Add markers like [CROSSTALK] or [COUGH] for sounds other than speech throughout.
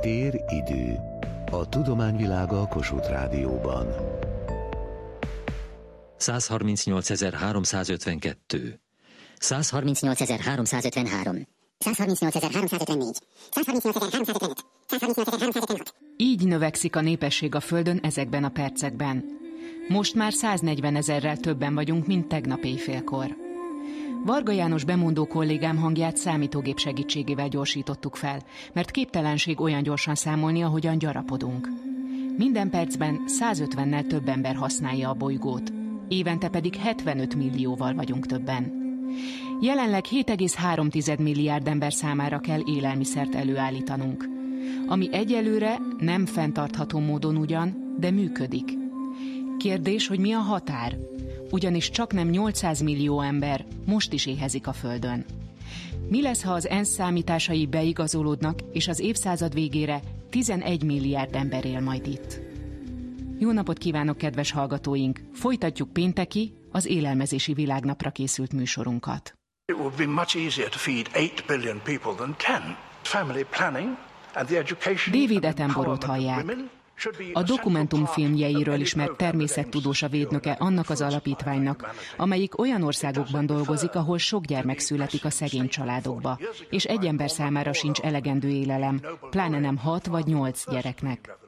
Tér idő. A tudományvilága a Kossuth Rádióban. 138.352 138.353 138.354 138.355 138.356 Így növekszik a népesség a Földön ezekben a percekben. Most már 140 ezerrel többen vagyunk, mint tegnap éjfélkor. Varga János bemondó kollégám hangját számítógép segítségével gyorsítottuk fel, mert képtelenség olyan gyorsan számolni, ahogyan gyarapodunk. Minden percben 150-nel több ember használja a bolygót, évente pedig 75 millióval vagyunk többen. Jelenleg 7,3 milliárd ember számára kell élelmiszert előállítanunk, ami egyelőre nem fenntartható módon ugyan, de működik. Kérdés, hogy mi a határ? ugyanis csak nem 800 millió ember most is éhezik a Földön. Mi lesz, ha az ENSZ számításai beigazolódnak, és az évszázad végére 11 milliárd ember él majd itt? Jó napot kívánok, kedves hallgatóink! Folytatjuk pénteki, az élelmezési világnapra készült műsorunkat. It would be much easier to feed 8 billion people than 10. Family planning David Attenborough hallják. A dokumentumfilmjeiről ismert természettudós a védnöke annak az alapítványnak, amelyik olyan országokban dolgozik, ahol sok gyermek születik a szegény családokba, és egy ember számára sincs elegendő élelem, pláne nem hat vagy nyolc gyereknek.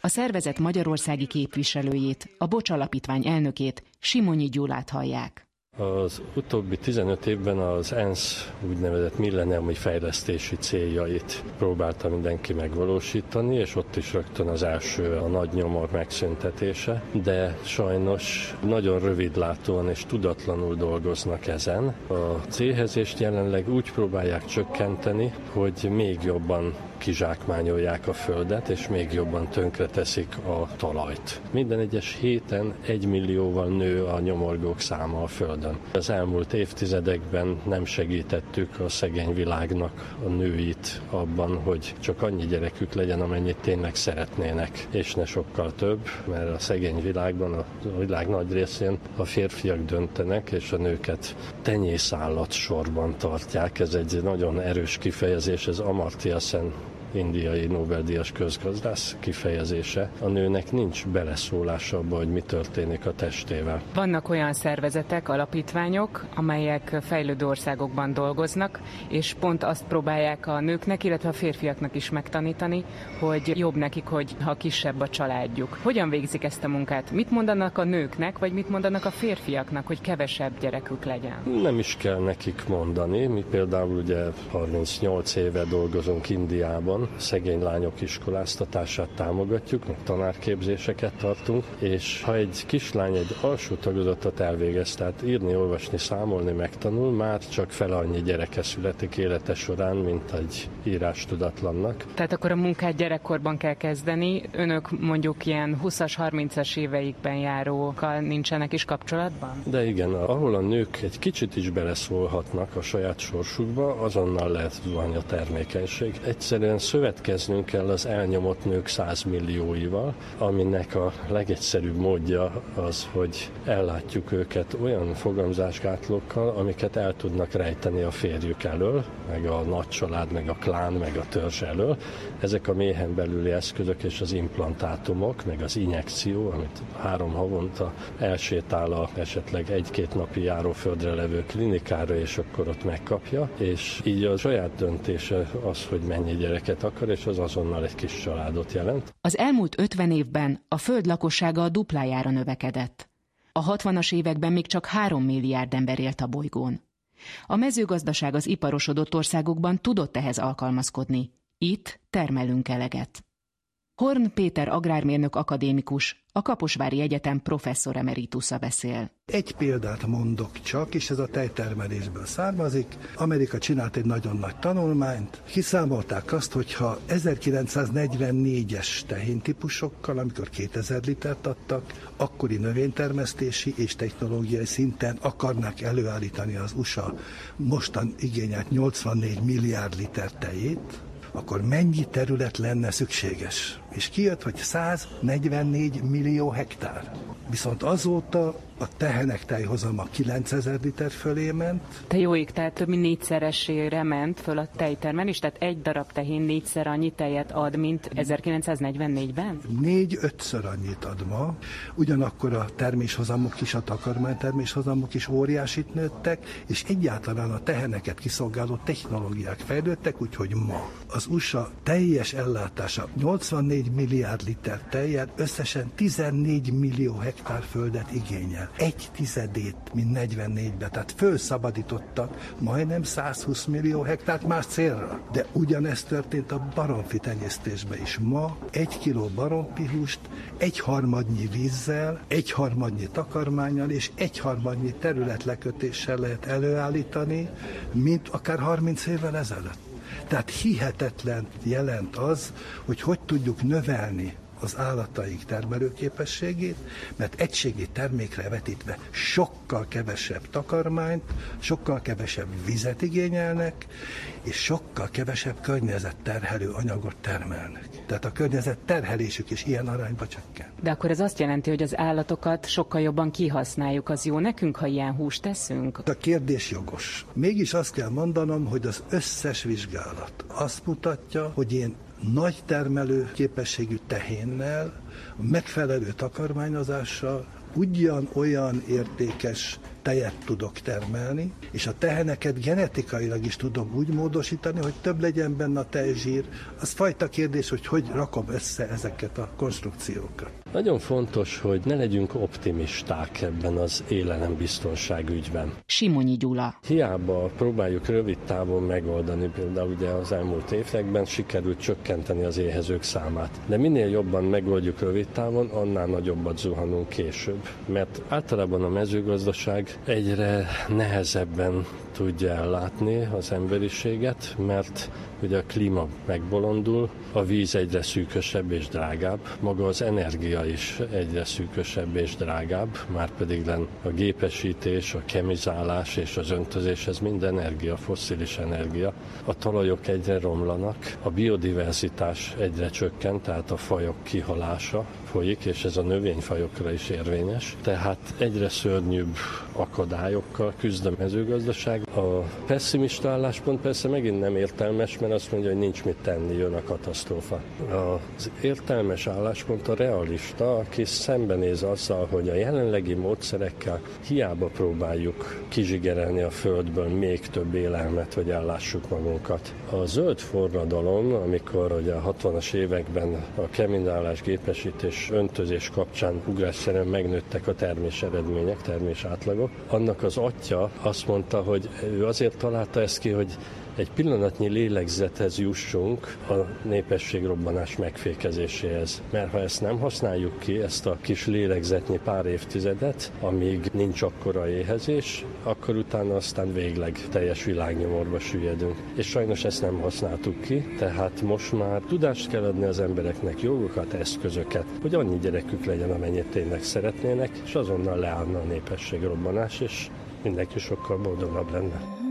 A szervezet magyarországi képviselőjét, a Bocs Alapítvány elnökét, Simonyi Gyulát hallják. Az utóbbi 15 évben az ENSZ úgynevezett milleniumi fejlesztési céljait próbálta mindenki megvalósítani, és ott is rögtön az első a nagy nyomor megszüntetése, de sajnos nagyon rövidlátóan és tudatlanul dolgoznak ezen. A célhezést jelenleg úgy próbálják csökkenteni, hogy még jobban kizsákmányolják a földet, és még jobban tönkreteszik a talajt. Minden egyes héten egy millióval nő a nyomorgók száma a földön. Az elmúlt évtizedekben nem segítettük a szegény világnak a nőit abban, hogy csak annyi gyerekük legyen, amennyit tényleg szeretnének, és ne sokkal több, mert a szegény világban, a világ nagy részén a férfiak döntenek, és a nőket tenyészállat sorban tartják. Ez egy nagyon erős kifejezés, ez Amartya Sen indiai Nobel-díjas közgazdász kifejezése. A nőnek nincs beleszólása abba, hogy mi történik a testével. Vannak olyan szervezetek, alapítványok, amelyek fejlődő országokban dolgoznak, és pont azt próbálják a nőknek, illetve a férfiaknak is megtanítani, hogy jobb nekik, hogy ha kisebb a családjuk. Hogyan végzik ezt a munkát? Mit mondanak a nőknek, vagy mit mondanak a férfiaknak, hogy kevesebb gyerekük legyen? Nem is kell nekik mondani. Mi például ugye 38 éve dolgozunk Indiában, szegény lányok iskoláztatását támogatjuk, meg tanárképzéseket tartunk, és ha egy kislány egy alsó tagozatot elvégez, tehát írni, olvasni, számolni megtanul, már csak fel annyi gyereke születik élete során, mint egy írás tudatlannak. Tehát akkor a munkát gyerekkorban kell kezdeni. Önök mondjuk ilyen 20-as, 30-as éveikben járókkal nincsenek is kapcsolatban? De igen, ahol a nők egy kicsit is beleszólhatnak a saját sorsukba, azonnal lehet zuhany a termékenység. Egyszerűen szövetkeznünk kell az elnyomott nők százmillióival, aminek a legegyszerűbb módja az, hogy ellátjuk őket olyan fogamzásgátlókkal, amiket el tudnak rejteni a férjük elől, meg a nagy család, meg a klán, meg a törzs elől. Ezek a méhen belüli eszközök és az implantátumok, meg az injekció, amit három havonta elsétál a esetleg egy-két napi járóföldre levő klinikára, és akkor ott megkapja, és így a saját döntése az, hogy mennyi gyereket akar, és az azonnal egy kis családot jelent. Az elmúlt 50 évben a föld lakossága a duplájára növekedett. A 60-as években még csak 3 milliárd ember élt a bolygón. A mezőgazdaság az iparosodott országokban tudott ehhez alkalmazkodni. Itt termelünk eleget. Horn Péter agrármérnök akadémikus, a Kaposvári Egyetem professzor emeritusza beszél. Egy példát mondok csak, és ez a tejtermelésből származik. Amerika csinált egy nagyon nagy tanulmányt. Kiszámolták azt, hogyha 1944-es tehéntípusokkal, amikor 2000 litert adtak, akkori növénytermesztési és technológiai szinten akarnák előállítani az USA mostan igényelt 84 milliárd liter tejét, akkor mennyi terület lenne szükséges? És kijött, hogy 144 millió hektár. Viszont azóta a tehenek tejhozama 9000 liter fölé ment. Te jó ég, tehát több mint négyszeresére ment föl a tejtermelés, tehát egy darab tehén négyszer annyi tejet ad, mint 1944-ben? Négy-ötször annyit ad ma. Ugyanakkor a terméshozamok is, a takarmány terméshozamok is óriásit nőttek, és egyáltalán a teheneket kiszolgáló technológiák fejlődtek, úgyhogy ma az USA teljes ellátása 84 milliárd liter tejjel összesen 14 millió hektár földet igényel egy tizedét, mint 44-ben. Tehát fölszabadítottak majdnem 120 millió hektárt más célra. De ugyanezt történt a baromfi tenyésztésben is. Ma egy kiló baromfi húst egy harmadnyi vízzel, egy harmadnyi takarmányal és egy harmadnyi területlekötéssel lehet előállítani, mint akár 30 évvel ezelőtt. Tehát hihetetlen jelent az, hogy hogy tudjuk növelni az állataik termelőképességét, mert egységi termékre vetítve sokkal kevesebb takarmányt, sokkal kevesebb vizet igényelnek, és sokkal kevesebb környezetterhelő anyagot termelnek. Tehát a környezet terhelésük is ilyen arányba csökken. De akkor ez azt jelenti, hogy az állatokat sokkal jobban kihasználjuk. Az jó nekünk, ha ilyen húst teszünk? A kérdés jogos. Mégis azt kell mondanom, hogy az összes vizsgálat azt mutatja, hogy én nagy termelő képességű tehénnel, megfelelő takarmányozással ugyan-olyan értékes tejet tudok termelni, és a teheneket genetikailag is tudom úgy módosítani, hogy több legyen benne a tejzsír. Az fajta kérdés, hogy hogy rakom össze ezeket a konstrukciókat. Nagyon fontos, hogy ne legyünk optimisták ebben az élelembiztonság ügyben. Simonyi Gyula. Hiába próbáljuk rövid távon megoldani, például ugye az elmúlt években sikerült csökkenteni az éhezők számát. De minél jobban megoldjuk rövid távon, annál nagyobbat zuhanunk később. Mert általában a mezőgazdaság egyre nehezebben tudja ellátni az emberiséget, mert ugye a klíma megbolondul, a víz egyre szűkösebb és drágább, maga az energia is egyre szűkösebb és drágább, már pedig a gépesítés, a kemizálás és az öntözés, ez mind energia, fosszilis energia. A talajok egyre romlanak, a biodiverzitás egyre csökken, tehát a fajok kihalása folyik, és ez a növényfajokra is érvényes. Tehát egyre szörnyűbb akadályokkal küzd a mezőgazdaság. A pessimista álláspont persze megint nem értelmes, mert azt mondja, hogy nincs mit tenni, jön a katasztrófa. Az értelmes álláspont a realista, aki szembenéz azzal, hogy a jelenlegi módszerekkel hiába próbáljuk kizsigerelni a földből még több élelmet, hogy ellássuk magunkat. A zöld forradalom, amikor ugye a 60-as években a keminálás gépesítés öntözés kapcsán ugrásszerűen megnőttek a termés eredmények, termés átlagok, annak az atya azt mondta, hogy ő azért találta ezt ki, hogy egy pillanatnyi lélegzethez jussunk a népességrobbanás megfékezéséhez. Mert ha ezt nem használjuk ki, ezt a kis lélegzetnyi pár évtizedet, amíg nincs akkora éhezés, akkor utána aztán végleg teljes világnyomorba süllyedünk. És sajnos ezt nem használtuk ki, tehát most már tudást kell adni az embereknek, jogokat, eszközöket, hogy annyi gyerekük legyen, amennyit tényleg szeretnének, és azonnal leállna a népességrobbanás, és mindenki sokkal boldogabb lenne.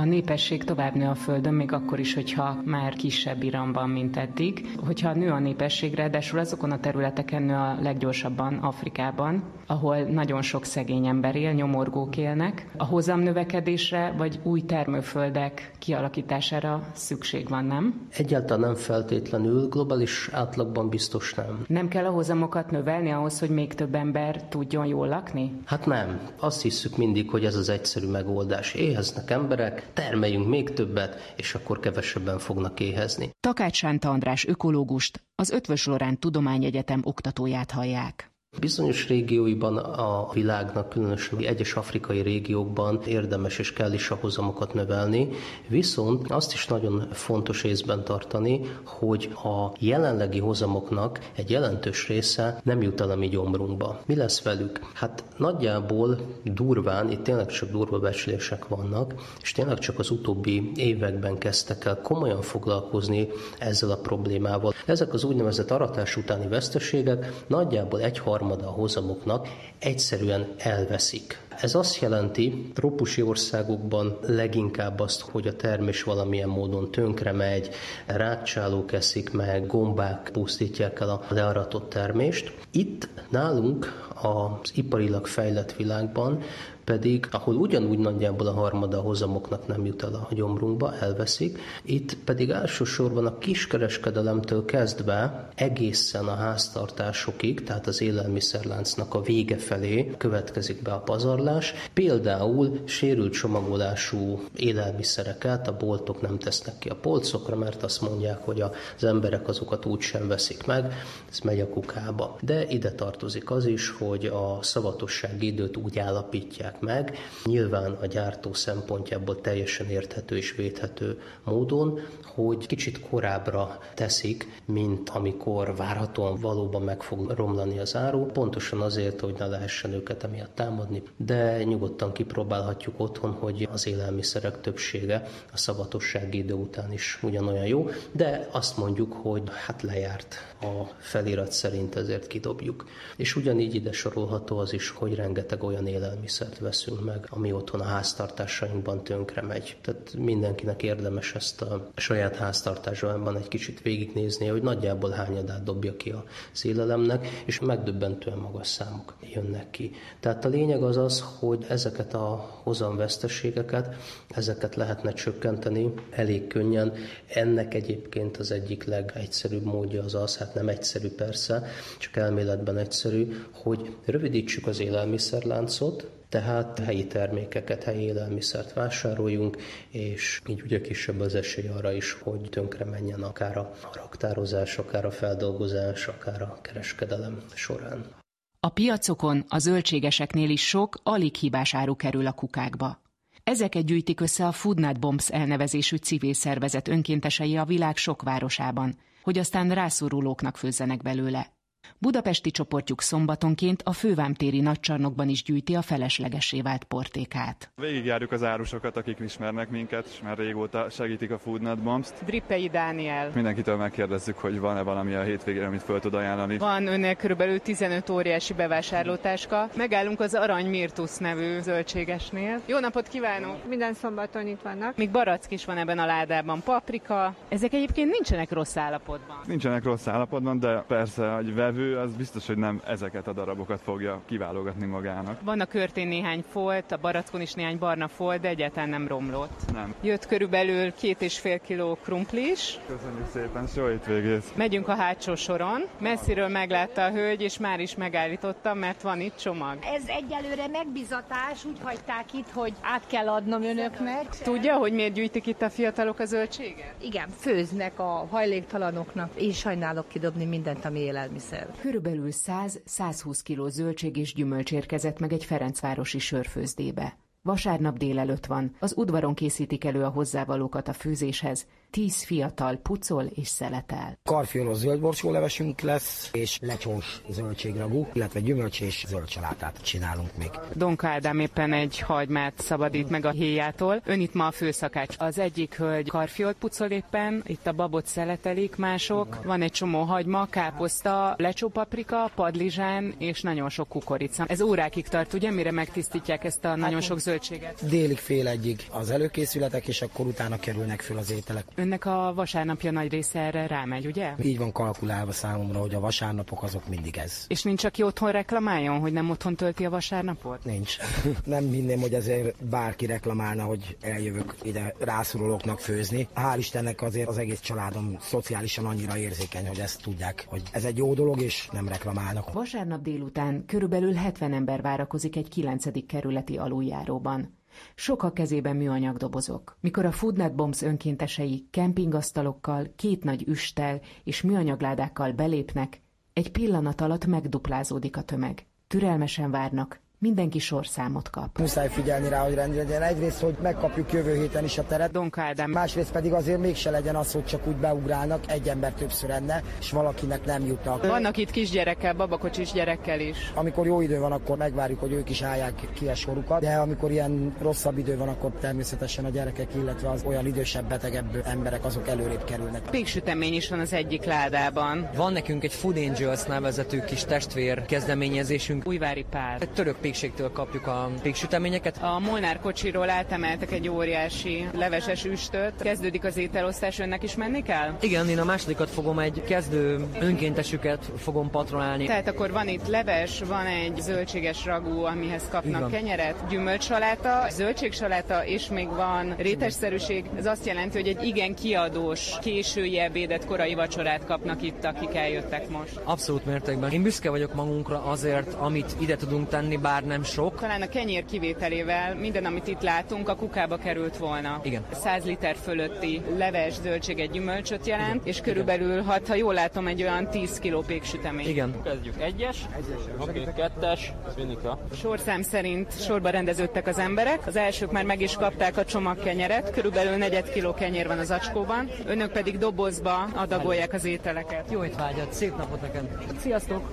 A népesség tovább nő a Földön, még akkor is, hogyha már kisebb iramban, mint eddig. Hogyha nő a népesség, ráadásul azokon a területeken nő a leggyorsabban Afrikában, ahol nagyon sok szegény ember él, nyomorgók élnek. A hozam növekedésre vagy új termőföldek kialakítására szükség van, nem? Egyáltalán nem feltétlenül, globális átlagban biztos nem. Nem kell a hozamokat növelni ahhoz, hogy még több ember tudjon jól lakni? Hát nem. Azt hiszük mindig, hogy ez az egyszerű megoldás. Éheznek emberek, termeljünk még többet, és akkor kevesebben fognak éhezni. Takács Sánta András ökológust, az Ötvös Lorán Tudományegyetem oktatóját hallják. Bizonyos régióiban a világnak, különösen egyes afrikai régiókban érdemes és kell is a hozamokat növelni, viszont azt is nagyon fontos észben tartani, hogy a jelenlegi hozamoknak egy jelentős része nem jut el a mi gyomrunkba. Mi lesz velük? Hát nagyjából durván, itt tényleg csak durva becslések vannak, és tényleg csak az utóbbi években kezdtek el komolyan foglalkozni ezzel a problémával. Ezek az úgynevezett aratás utáni veszteségek nagyjából egy harmada a hozamoknak egyszerűen elveszik. Ez azt jelenti trópusi országokban leginkább azt, hogy a termés valamilyen módon tönkre megy, rákcsálók eszik meg, gombák pusztítják el a learatott termést. Itt nálunk az iparilag fejlett világban pedig, ahol ugyanúgy nagyjából a harmada a hozamoknak nem jut el a gyomrunkba, elveszik, itt pedig elsősorban a kiskereskedelemtől kezdve egészen a háztartásokig, tehát az élelmiszerláncnak a vége felé következik be a pazarlás. Például sérült csomagolású élelmiszereket a boltok nem tesznek ki a polcokra, mert azt mondják, hogy az emberek azokat úgy sem veszik meg, ez megy a kukába. De ide tartozik az is, hogy a szavatossági időt úgy állapítják meg, nyilván a gyártó szempontjából teljesen érthető és védhető módon, hogy kicsit korábbra teszik, mint amikor várhatóan valóban meg fog romlani az áru, pontosan azért, hogy ne lehessen őket emiatt támadni, de nyugodtan kipróbálhatjuk otthon, hogy az élelmiszerek többsége a szavatossági idő után is ugyanolyan jó, de azt mondjuk, hogy hát lejárt a felirat szerint, ezért kidobjuk. És ugyanígy ide sorolható az is, hogy rengeteg olyan élelmiszert veszünk meg, ami otthon a háztartásainkban tönkre megy. Tehát mindenkinek érdemes ezt a saját háztartásában egy kicsit végignézni, hogy nagyjából hányadát dobja ki a szélelemnek, és megdöbbentően magas számok jönnek ki. Tehát a lényeg az az, hogy ezeket a hozamveszteségeket, ezeket lehetne csökkenteni elég könnyen. Ennek egyébként az egyik legegyszerűbb módja az az, hát nem egyszerű persze, csak elméletben egyszerű, hogy rövidítsük az élelmiszerláncot, tehát helyi termékeket, helyi élelmiszert vásároljunk, és így ugye kisebb az esély arra is, hogy tönkre menjen akár a raktározás, akár a feldolgozás, akár a kereskedelem során. A piacokon a zöldségeseknél is sok, alig hibás áru kerül a kukákba. Ezeket gyűjtik össze a Foodnet Bombs elnevezésű civil szervezet önkéntesei a világ sok városában, hogy aztán rászorulóknak főzzenek belőle. Budapesti csoportjuk szombatonként a fővámtéri nagycsarnokban is gyűjti a feleslegesé vált portékát. Végigjárjuk az árusokat, akik ismernek minket, és már régóta segítik a Foodnet Bombs-t. Drippei Dániel. Mindenkitől megkérdezzük, hogy van-e valami a hétvégére, amit föl tud ajánlani. Van önnél körülbelül 15 óriási bevásárlótáska. Megállunk az Arany Mirtus nevű zöldségesnél. Jó napot kívánok! Minden szombaton itt vannak. Még barack is van ebben a ládában, paprika. Ezek egyébként nincsenek rossz állapotban. Nincsenek rossz állapotban, de persze, hogy vevő az biztos, hogy nem ezeket a darabokat fogja kiválogatni magának. Van a körtén néhány folt, a barackon is néhány barna folt, de egyáltalán nem romlott. Nem. Jött körülbelül két és fél kiló krumpli is. Köszönjük szépen, jó hétvégét! Megyünk a hátsó soron. Messziről meglátta a hölgy, és már is megállítottam, mert van itt csomag. Ez egyelőre megbizatás, úgy hagyták itt, hogy át kell adnom önöknek. Tudja, hogy miért gyűjtik itt a fiatalok a zöldséget? Igen, főznek a hajléktalanoknak. Én sajnálok kidobni mindent, ami élelmiszer. Körülbelül 100-120 kg zöldség és gyümölcs érkezett meg egy Ferencvárosi sörfőzdébe. Vasárnap délelőtt van, az udvaron készítik elő a hozzávalókat a főzéshez, tíz fiatal pucol és szeletel. Karfiolos zöldborsó levesünk lesz, és lecsós zöldségragú, illetve gyümölcs és zöldsalátát csinálunk még. Donka Ádám éppen egy hagymát szabadít meg a héjától. Ön itt ma a főszakács. Az egyik hölgy karfiolt pucol éppen, itt a babot szeletelik mások. Van egy csomó hagyma, káposzta, lecsópaprika, padlizsán és nagyon sok kukorica. Ez órákig tart, ugye, mire megtisztítják ezt a nagyon sok zöldséget? Délig fél egyig az előkészületek, és akkor utána kerülnek föl az ételek. Önnek a vasárnapja nagy része erre rámegy, ugye? Így van kalkulálva számomra, hogy a vasárnapok azok mindig ez. És nincs, aki otthon reklamáljon, hogy nem otthon tölti a vasárnapot? Nincs. [LAUGHS] nem hinném, hogy ezért bárki reklamálna, hogy eljövök ide rászorulóknak főzni. Hál' Istennek azért az egész családom szociálisan annyira érzékeny, hogy ezt tudják, hogy ez egy jó dolog, és nem reklamálnak. Vasárnap délután körülbelül 70 ember várakozik egy 9. kerületi aluljáróban. Sok a kezében műanyag dobozok. Mikor a Foodnet Bombs önkéntesei kempingasztalokkal, két nagy üstel és műanyagládákkal belépnek, egy pillanat alatt megduplázódik a tömeg. Türelmesen várnak, mindenki sorszámot kap. Muszáj figyelni rá, hogy rend legyen. Egyrészt, hogy megkapjuk jövő héten is a teret. Donka Ádám. Másrészt pedig azért mégse legyen az, hogy csak úgy beugrálnak, egy ember többször enne, és valakinek nem jutnak. Vannak itt kisgyerekkel, babakocsis gyerekkel is. Amikor jó idő van, akkor megvárjuk, hogy ők is állják ki a sorukat, de amikor ilyen rosszabb idő van, akkor természetesen a gyerekek, illetve az olyan idősebb, betegebb emberek azok előrébb kerülnek. Péksütemény is van az egyik ládában. Van nekünk egy Food Angels nevezetű kis testvér kezdeményezésünk. Újvári pár. Egy török pékségtől kapjuk a péksüteményeket. A Molnár kocsiról átemeltek egy óriási leveses üstöt. Kezdődik az ételosztás, önnek is menni kell? Igen, én a másodikat fogom egy kezdő önkéntesüket fogom patronálni. Tehát akkor van itt leves, van egy zöldséges ragú, amihez kapnak Igen. kenyeret, gyümölcsaláta, zöldségsaláta, és még van rétesszerűség. Ez azt jelenti, hogy egy igen kiadós késői ebédet, korai vacsorát kapnak itt, akik eljöttek most. Abszolút mértékben. Én büszke vagyok magunkra azért, amit ide tudunk tenni, bár nem sok. Talán a kenyér kivételével minden, amit itt látunk, a kukába került volna. Igen. 100 liter fölötti leves, zöldséget, gyümölcsöt jelent, és körülbelül, hát, ha jól látom, egy olyan 10 kiló péksütemény. Igen. Kezdjük. Egyes. Oké, kettes. Vinika. Sorszám szerint sorba rendeződtek az emberek. Az elsők már meg is kapták a csomagkenyeret, körülbelül negyed kiló kenyér van az acskóban. Önök pedig dobozba adagolják az ételeket. Jó étvágyat, szép napot nekem. Sziasztok!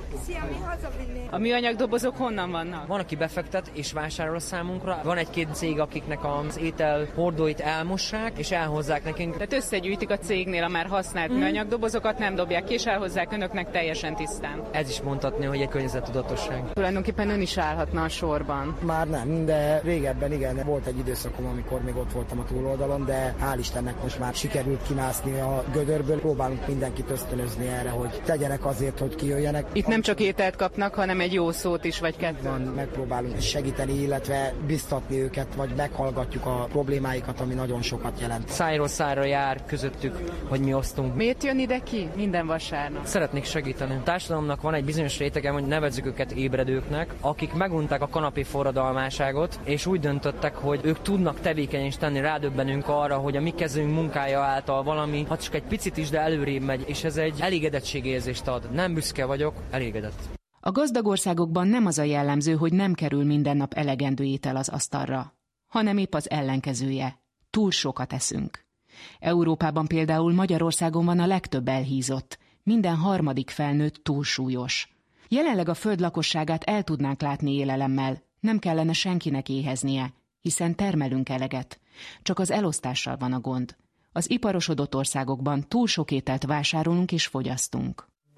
A műanyag dobozok honnan vannak? Van, aki befektet és vásárol a számunkra. Van egy-két cég, akiknek az étel hordóit elmossák, és elhozzák nekünk. Tehát összegyűjtik a cégnél a már használt mm. műanyag dobozokat, nem dobják ki, és elhozzák önöknek teljesen tisztán. Ez is mondhatni, hogy egy környezettudatosság. Tulajdonképpen ön is állhatna a sorban. Már nem, de régebben igen, volt egy időszakom, amikor még ott voltam a túloldalon, de hál' Istennek most már sikerült kimászni a gödörből. Próbálunk mindenkit ösztönözni erre, hogy tegyenek azért, hogy kijöjjenek. Itt nem csak ételt kapnak, hanem egy jó szót is, vagy kettőt. Van, megpróbálunk segíteni, illetve biztatni őket, vagy meghallgatjuk a problémáikat, ami nagyon sokat jelent. Szájról szájra jár közöttük, hogy mi osztunk. Miért jön ide ki minden vasárnap? Szeretnék segíteni. A társadalomnak van egy bizonyos rétege, hogy nevezzük őket ébredőknek, akik megunták a kanapé forradalmáságot, és úgy döntöttek, hogy ők tudnak tevékeny is tenni, rádöbbenünk arra, hogy a mi kezünk munkája által valami, ha csak egy picit is, de előrébb megy, és ez egy elégedettségérzést ad. Nem büszke vagyok, elégedett. A gazdag országokban nem az a jellemző, hogy nem kerül minden nap elegendő étel az asztalra, hanem épp az ellenkezője. Túl sokat eszünk. Európában például Magyarországon van a legtöbb elhízott, minden harmadik felnőtt túlsúlyos. Jelenleg a föld lakosságát el tudnánk látni élelemmel, nem kellene senkinek éheznie, hiszen termelünk eleget. Csak az elosztással van a gond. Az iparosodott országokban túl sok ételt vásárolunk és fogyasztunk.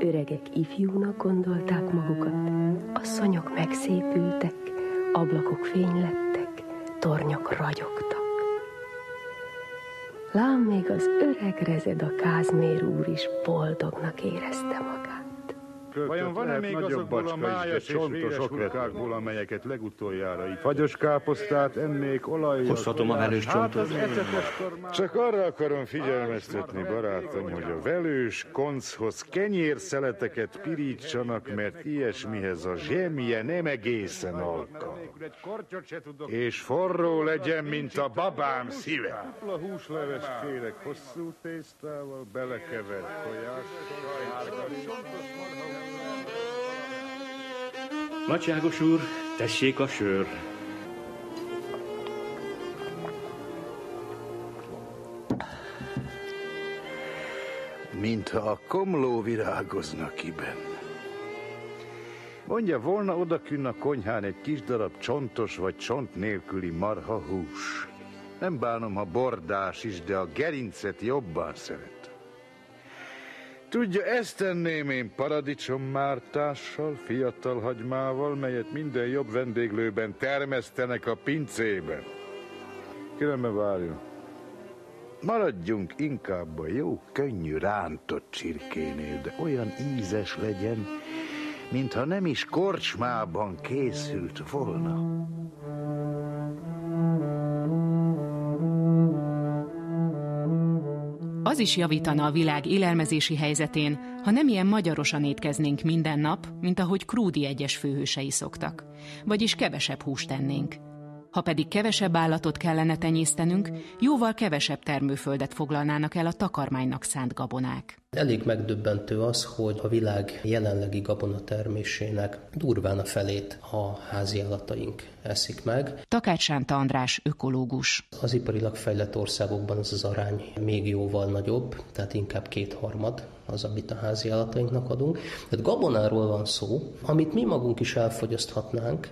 Öregek ifjúnak gondolták magukat, asszonyok megszépültek, ablakok fénylettek, tornyok ragyogtak. Lám még az öreg rezed a Kázmér úr is boldognak érezte magát. Vajon van-e még azokból a májas és véres hurkákból, amelyeket legutoljára itt... Fagyos káposztát ennék olajjal... Hozhatom a velős csontot? Csak arra akarom figyelmeztetni, barátom, hogy a velős konchoz kenyérszeleteket pirítsanak, mert ilyesmihez a zsemje nem egészen alkalmas. És forró legyen, mint a babám szíve. Dupla húsleves kérek hosszú tésztával, belekevert tojás, Nagyságos úr, tessék a sör. Mintha a komló virágozna kiben. Mondja, volna odakünn a konyhán egy kis darab csontos vagy csont nélküli marha hús. Nem bánom, ha bordás is, de a gerincet jobban szeret. Tudja, ezt tenném én paradicsommártással, fiatal hagymával, melyet minden jobb vendéglőben termesztenek a pincében. Különben várjon. Maradjunk inkább a jó, könnyű rántott csirkénél, de olyan ízes legyen, mintha nem is korcsmában készült volna. Az is javítana a világ élelmezési helyzetén, ha nem ilyen magyarosan étkeznénk minden nap, mint ahogy Krúdi egyes főhősei szoktak. Vagyis kevesebb húst tennénk. Ha pedig kevesebb állatot kellene tenyésztenünk, jóval kevesebb termőföldet foglalnának el a takarmánynak szánt gabonák. Elég megdöbbentő az, hogy a világ jelenlegi gabonatermésének durván a felét a háziállataink eszik meg. Takács Sánta András, ökológus. Az iparilag fejlett országokban ez az arány még jóval nagyobb, tehát inkább kétharmad az, amit a háziállatainknak adunk. Tehát gabonáról van szó, amit mi magunk is elfogyaszthatnánk,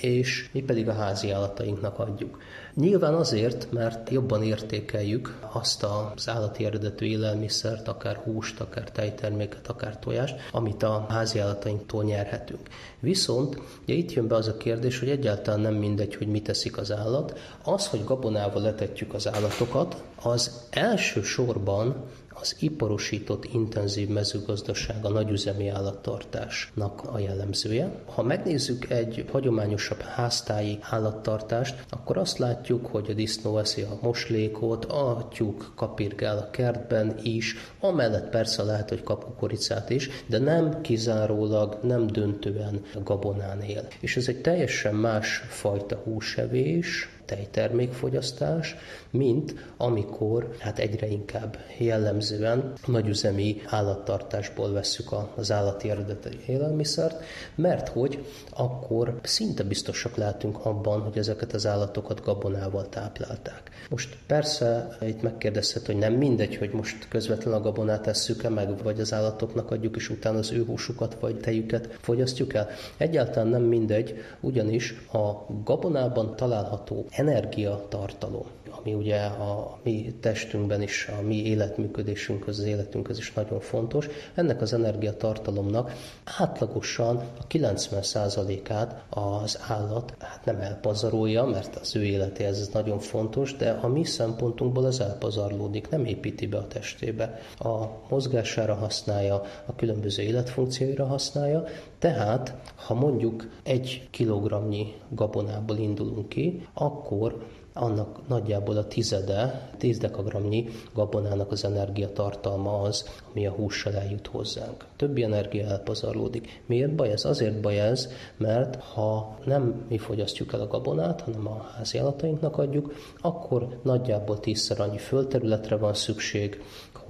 és mi pedig a házi állatainknak adjuk. Nyilván azért, mert jobban értékeljük azt az állati eredetű élelmiszert, akár húst, akár tejterméket, akár tojást, amit a házi állatainktól nyerhetünk. Viszont ugye itt jön be az a kérdés, hogy egyáltalán nem mindegy, hogy mit teszik az állat. Az, hogy gabonával letetjük az állatokat, az első sorban az iparosított intenzív mezőgazdaság a nagyüzemi állattartásnak a jellemzője. Ha megnézzük egy hagyományosabb háztáji állattartást, akkor azt látjuk, hogy a disznó eszi a moslékot, a tyúk kapirgál a kertben is, amellett persze lehet, hogy kap kukoricát is, de nem kizárólag, nem döntően gabonán él. És ez egy teljesen más fajta húsevés, tejtermékfogyasztás, mint amikor hát egyre inkább jellemzően nagyüzemi állattartásból vesszük az állati eredeti élelmiszert, mert hogy akkor szinte biztosak lehetünk abban, hogy ezeket az állatokat gabonával táplálták. Most persze itt megkérdezhet, hogy nem mindegy, hogy most közvetlenül a gabonát tesszük-e meg, vagy az állatoknak adjuk, és utána az ő húsukat vagy tejüket fogyasztjuk el. Egyáltalán nem mindegy, ugyanis a gabonában található energiatartalom, ami ugye a mi testünkben is, a mi életműködésünkhöz, az életünkhöz is nagyon fontos. Ennek az energiatartalomnak átlagosan a 90%-át az állat hát nem elpazarolja, mert az ő életéhez ez nagyon fontos, de a mi szempontunkból ez elpazarlódik, nem építi be a testébe. A mozgására használja, a különböző életfunkcióira használja, tehát ha mondjuk egy kilogramnyi gabonából indulunk ki, akkor annak nagyjából a tizede, 10 dekagramnyi gabonának az energiatartalma az, ami a hússal eljut hozzánk. Többi energia elpazarlódik. Miért baj ez? Azért baj ez, mert ha nem mi fogyasztjuk el a gabonát, hanem a házi állatainknak adjuk, akkor nagyjából tízszer annyi földterületre van szükség,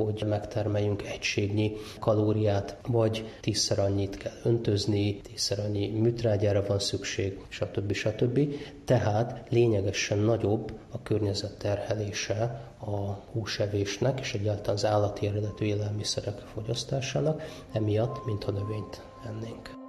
hogy megtermeljünk egységnyi kalóriát, vagy tízszer annyit kell öntözni, tízszer annyi műtrágyára van szükség, stb. stb. Tehát lényegesen nagyobb a környezet terhelése a húsevésnek és egyáltalán az állati eredetű élelmiszerek fogyasztásának, emiatt, mint a növényt ennénk.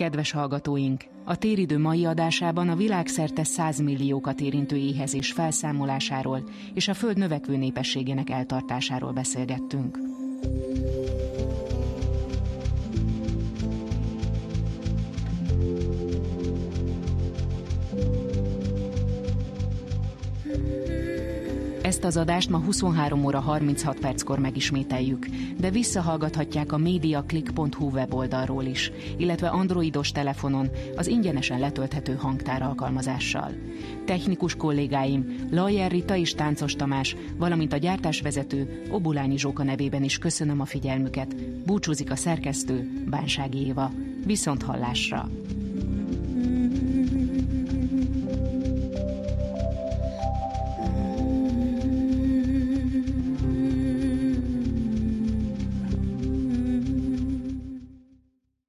Kedves hallgatóink! A téridő mai adásában a világszerte 100 milliókat érintő éhezés felszámolásáról és a Föld növekvő népességének eltartásáról beszélgettünk. Ezt az adást ma 23 óra 36 perckor megismételjük, de visszahallgathatják a mediaclick.hu weboldalról is, illetve androidos telefonon az ingyenesen letölthető hangtár alkalmazással. Technikus kollégáim Lajer Rita és Táncos Tamás, valamint a gyártásvezető Obulányi Zsóka nevében is köszönöm a figyelmüket. Búcsúzik a szerkesztő Bánsági Éva. Viszont hallásra!